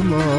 Cuma